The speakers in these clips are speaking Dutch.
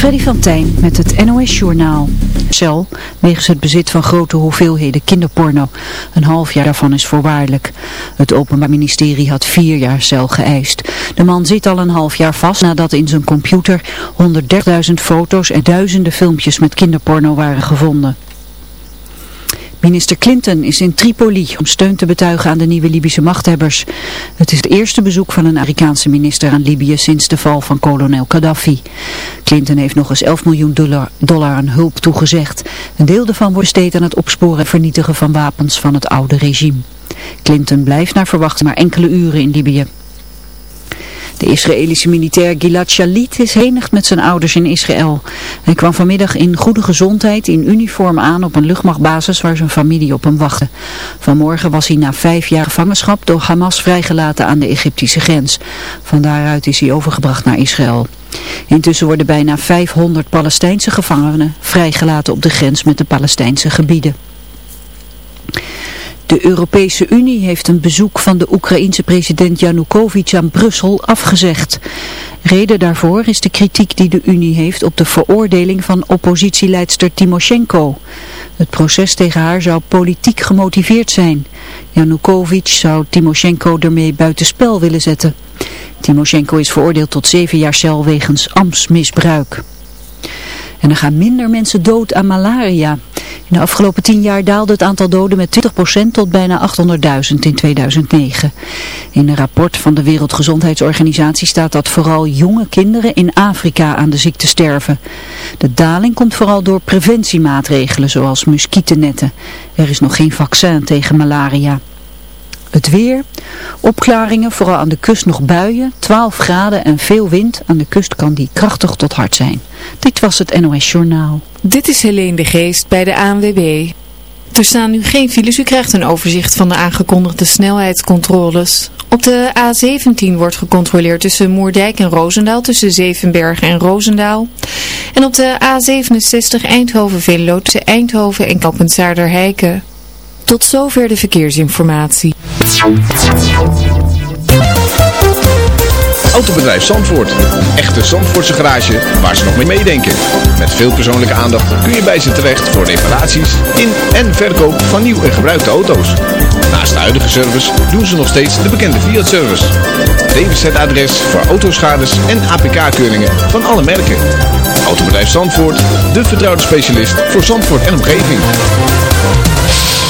Freddy van met het NOS-journaal. Cel, wegens het bezit van grote hoeveelheden kinderporno. Een half jaar daarvan is voorwaardelijk. Het Openbaar Ministerie had vier jaar cel geëist. De man zit al een half jaar vast nadat in zijn computer 130.000 foto's en duizenden filmpjes met kinderporno waren gevonden. Minister Clinton is in Tripoli om steun te betuigen aan de nieuwe Libische machthebbers. Het is het eerste bezoek van een Amerikaanse minister aan Libië sinds de val van kolonel Gaddafi. Clinton heeft nog eens 11 miljoen dollar, aan hulp toegezegd. Een deel daarvan wordt besteed aan het opsporen en vernietigen van wapens van het oude regime. Clinton blijft naar verwachting maar enkele uren in Libië. De Israëlische militair Gilad Shalit is henigd met zijn ouders in Israël. Hij kwam vanmiddag in goede gezondheid in uniform aan op een luchtmachtbasis waar zijn familie op hem wachtte. Vanmorgen was hij na vijf jaar gevangenschap door Hamas vrijgelaten aan de Egyptische grens. Van daaruit is hij overgebracht naar Israël. Intussen worden bijna 500 Palestijnse gevangenen vrijgelaten op de grens met de Palestijnse gebieden. De Europese Unie heeft een bezoek van de Oekraïense president Janukovic aan Brussel afgezegd. Reden daarvoor is de kritiek die de Unie heeft op de veroordeling van oppositieleidster Timoshenko. Het proces tegen haar zou politiek gemotiveerd zijn. Janukovic zou Timoshenko ermee buitenspel willen zetten. Timoshenko is veroordeeld tot zeven jaar cel wegens ambtsmisbruik. En er gaan minder mensen dood aan malaria. In de afgelopen tien jaar daalde het aantal doden met 20% tot bijna 800.000 in 2009. In een rapport van de Wereldgezondheidsorganisatie staat dat vooral jonge kinderen in Afrika aan de ziekte sterven. De daling komt vooral door preventiemaatregelen zoals muskietennetten. Er is nog geen vaccin tegen malaria. Het weer, opklaringen, vooral aan de kust nog buien, 12 graden en veel wind. Aan de kust kan die krachtig tot hard zijn. Dit was het NOS Journaal. Dit is Helene de Geest bij de ANWB. Er staan nu geen files, u krijgt een overzicht van de aangekondigde snelheidscontroles. Op de A17 wordt gecontroleerd tussen Moerdijk en Roosendaal, tussen Zevenbergen en Roosendaal. En op de A67 Eindhoven-Venlo tussen Eindhoven en Kappensaarder-Heiken. Tot zover de verkeersinformatie. Autobedrijf Zandvoort. Echte Zandvoortse garage waar ze nog mee meedenken. Met veel persoonlijke aandacht kun je bij ze terecht voor reparaties in en verkoop van nieuw en gebruikte auto's. Naast de huidige service doen ze nog steeds de bekende Fiat-service. DWZ-adres voor autoschades en APK-keuringen van alle merken. Autobedrijf Zandvoort, de vertrouwde specialist voor Zandvoort en omgeving.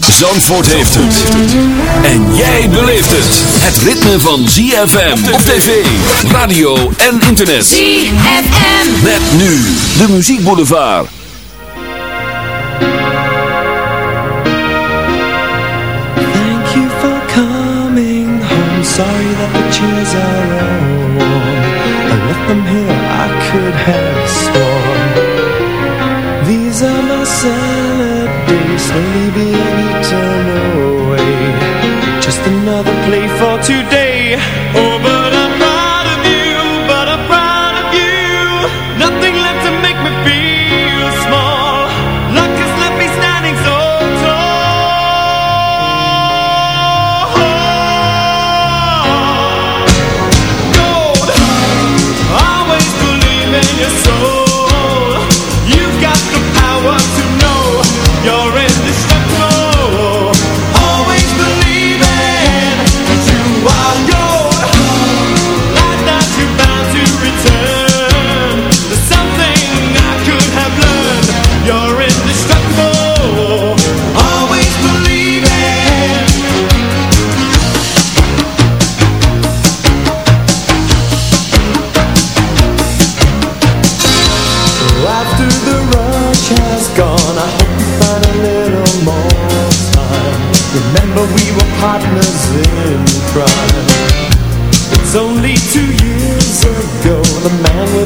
Zandvoort heeft het. En jij beleeft het. Het ritme van ZFM op tv, radio en internet. ZFM. Met nu de muziekboulevard. Thank you for coming home. Sorry that the chairs are all warm. I left them here, I could have sworn. These are my salad days, slowly being. just enough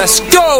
Let's go!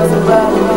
was about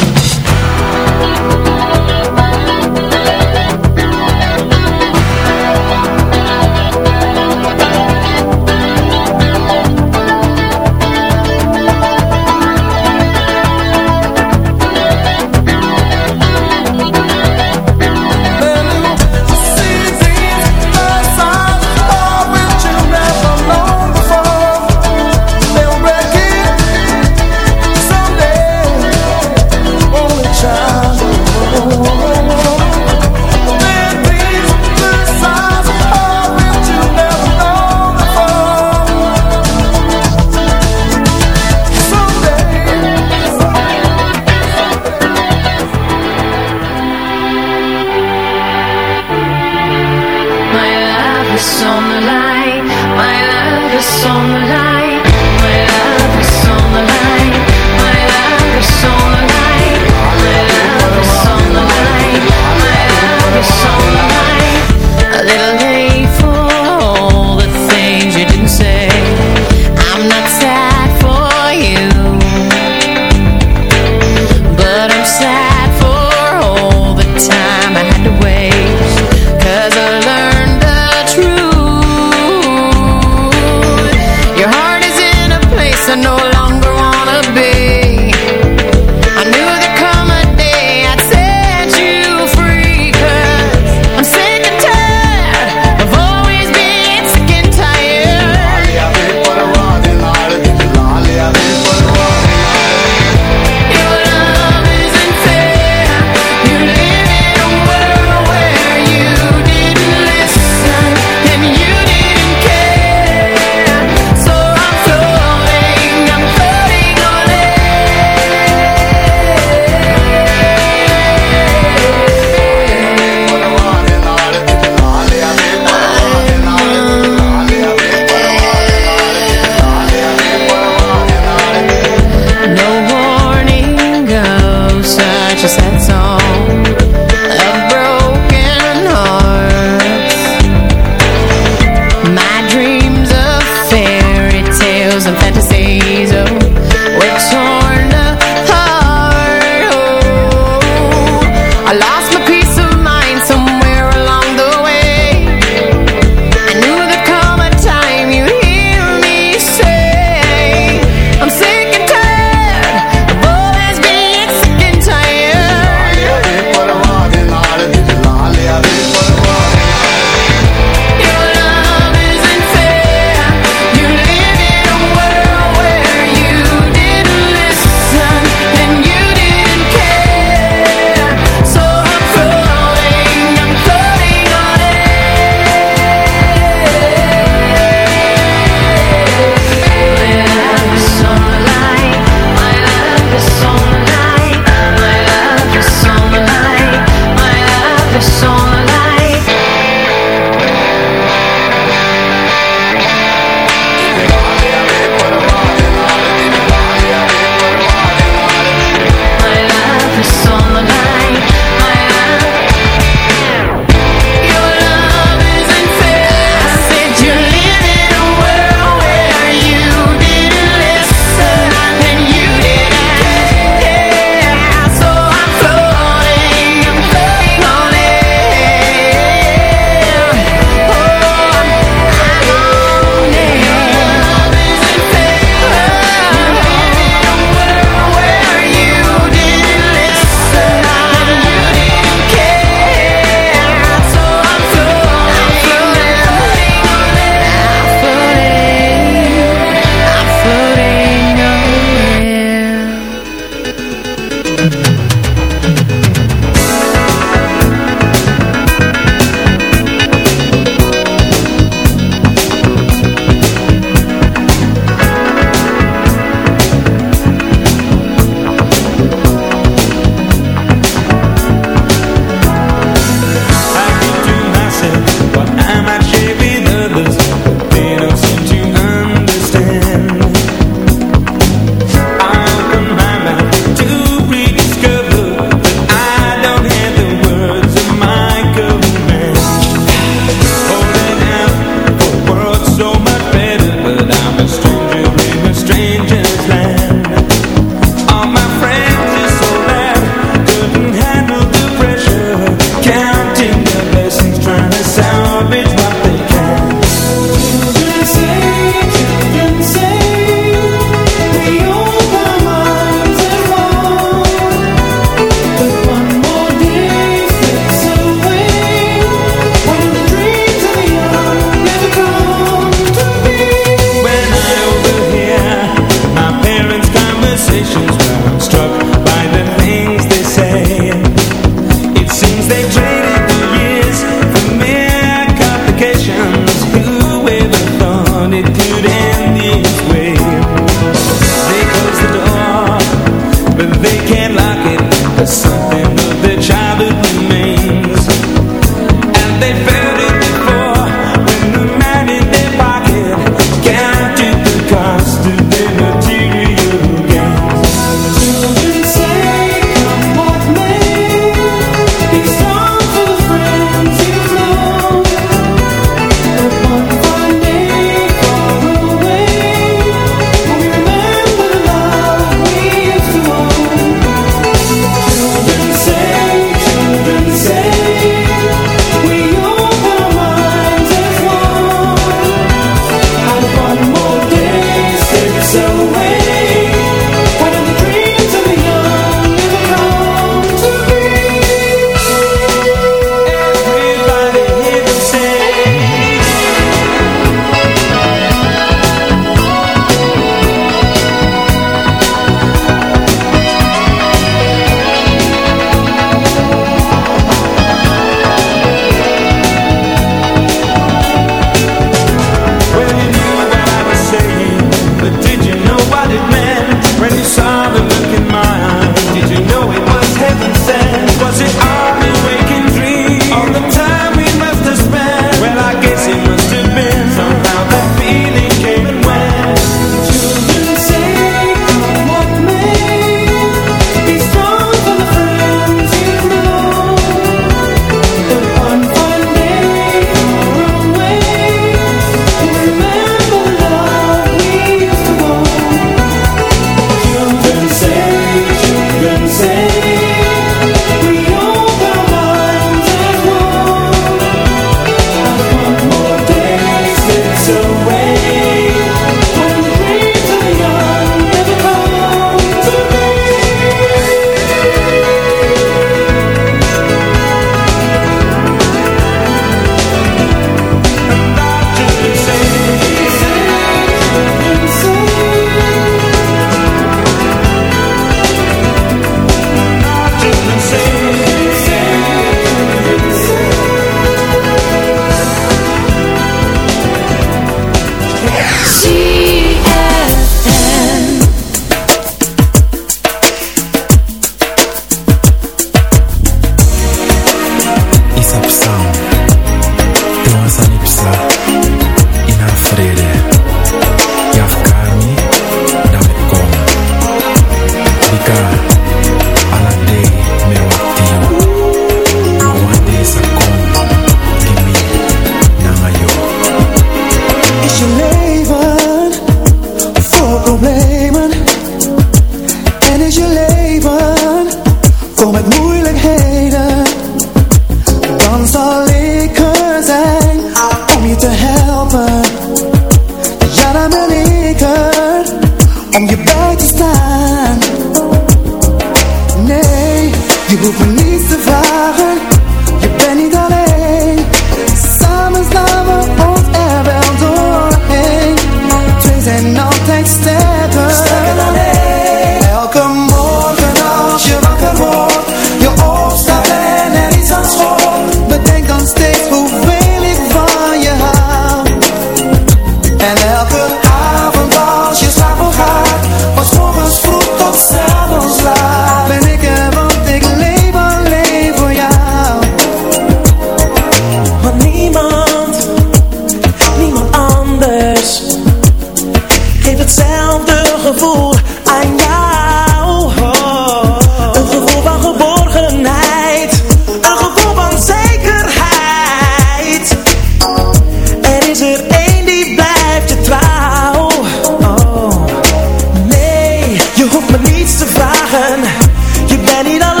querida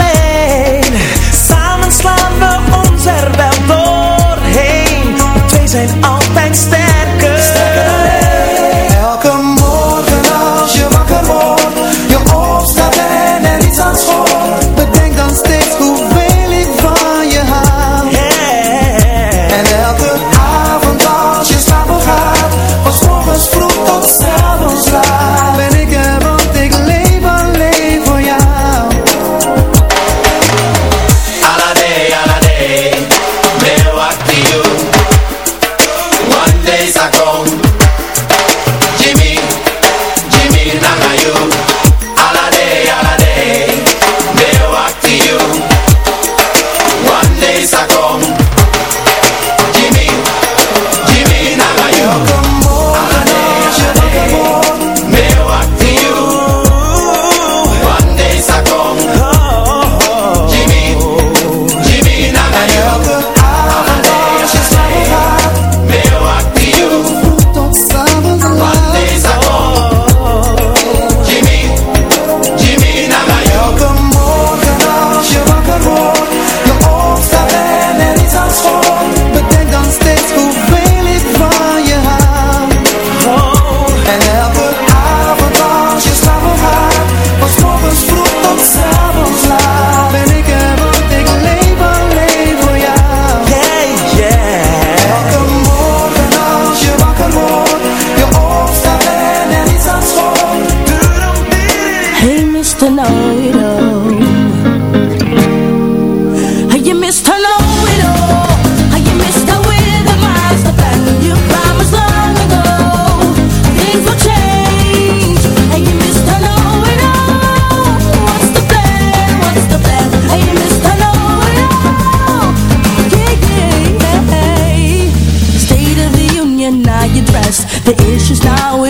she's now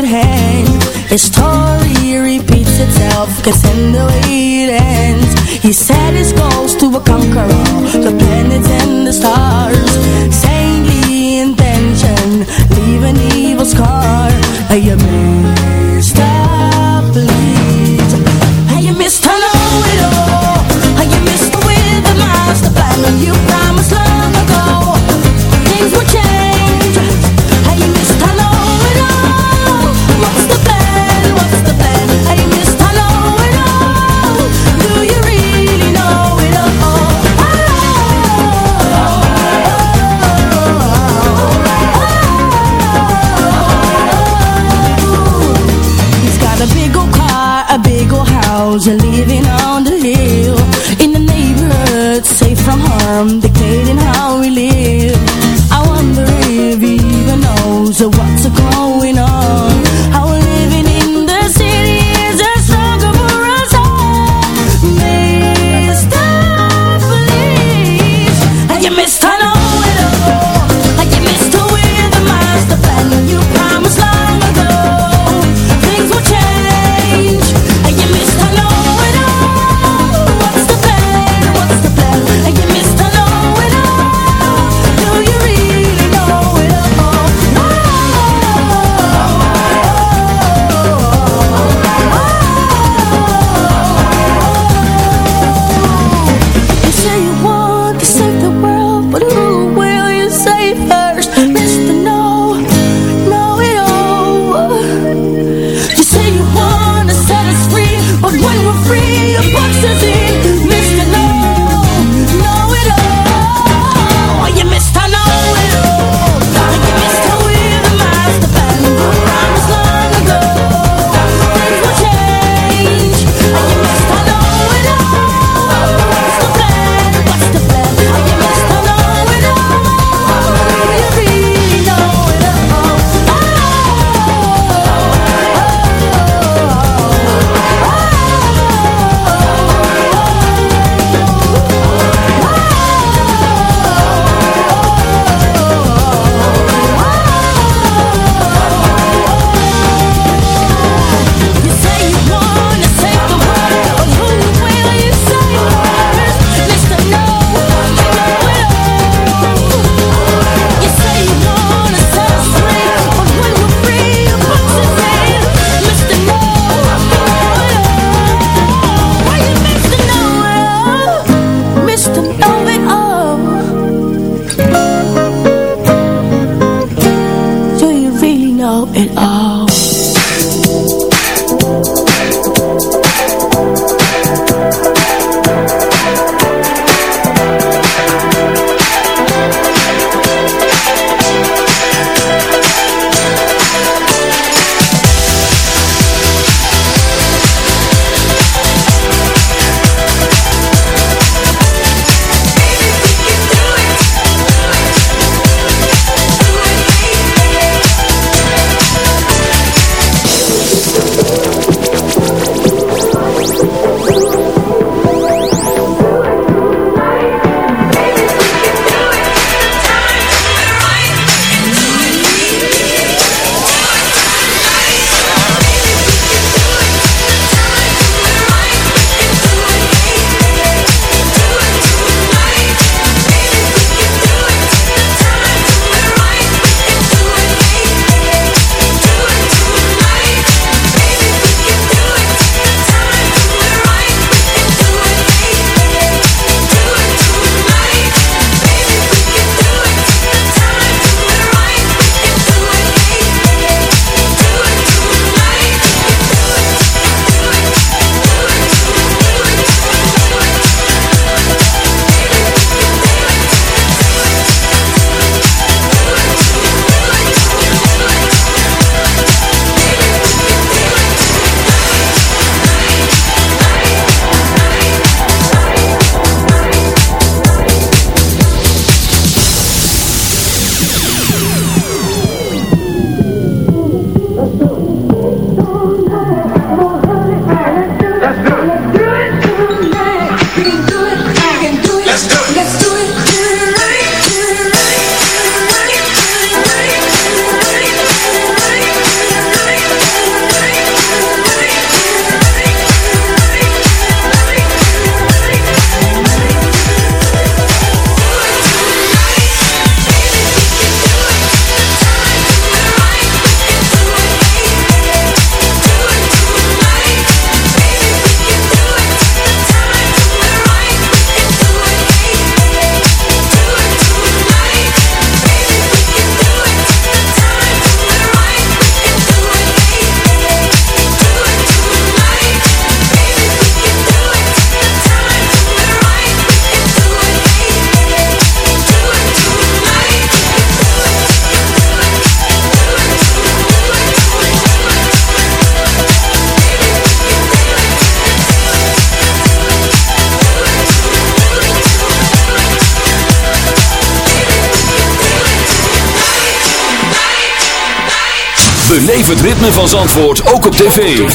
het ritme van Zandvoort ook op tv.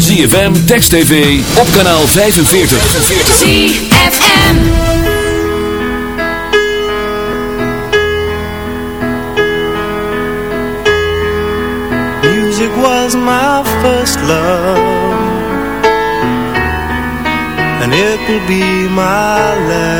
ZFM, Text TV, op kanaal 45. ZFM Music was my first love And it will be my last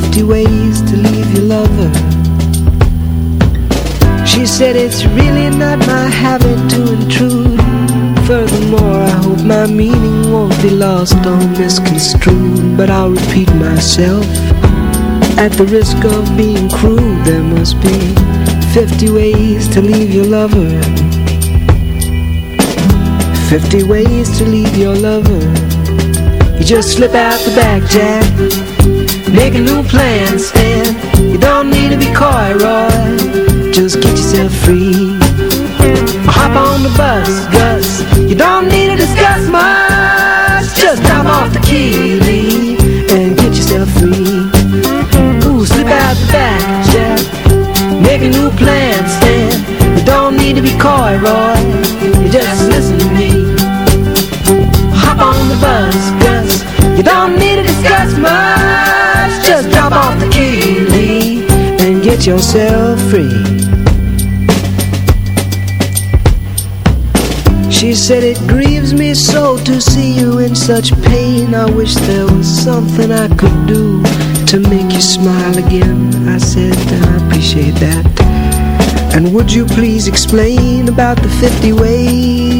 50 ways to leave your lover. She said it's really not my habit to intrude. Furthermore, I hope my meaning won't be lost or misconstrued. But I'll repeat myself. At the risk of being crude, there must be 50 ways to leave your lover. 50 ways to leave your lover. You just slip out the back, Jack. Make a new plan, Stan. You don't need to be coy, Roy. Just get yourself free. Hop on the bus, Gus. You don't need to discuss much. Just drop off the key, Lee, and get yourself free. Ooh, slip out the back, Jack. Make a new plan, Stan. You don't need to be coy, Roy. You just listen to me. Hop on the bus, Gus. You don't need to discuss much. Just drop off the key, and get yourself free. She said it grieves me so to see you in such pain I wish there was something I could do to make you smile again I said I appreciate that And would you please explain about the 50 ways?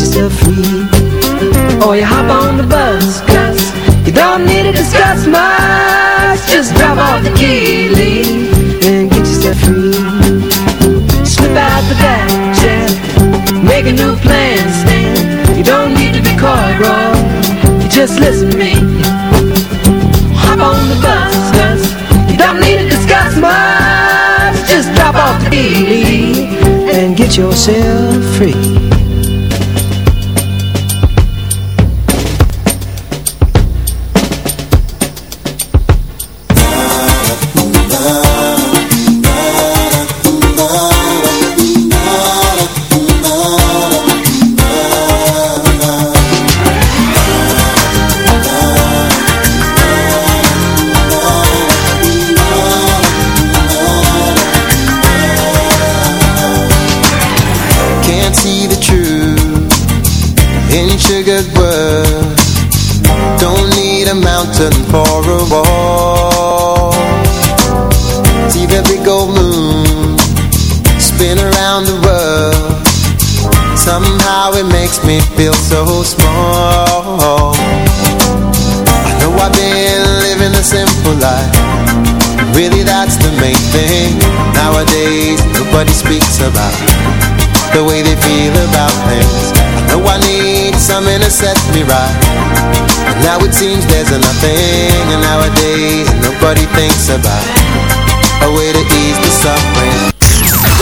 Yourself free. Or you hop on the bus, cause you don't need to discuss much. Just drop off the key, leave, and get yourself free. Slip out the back, Jack. Make a new plan, Stan. You don't need to be coy, Roy. You just listen to me. Hop on the bus, cause you don't need to discuss much. Just drop off the key and get yourself free. So small. I know I've been living a simple life. Really, that's the main thing. Nowadays, nobody speaks about the way they feel about things. I know I need something to set me right. Now it seems there's nothing, and nowadays nobody thinks about a way to ease the suffering.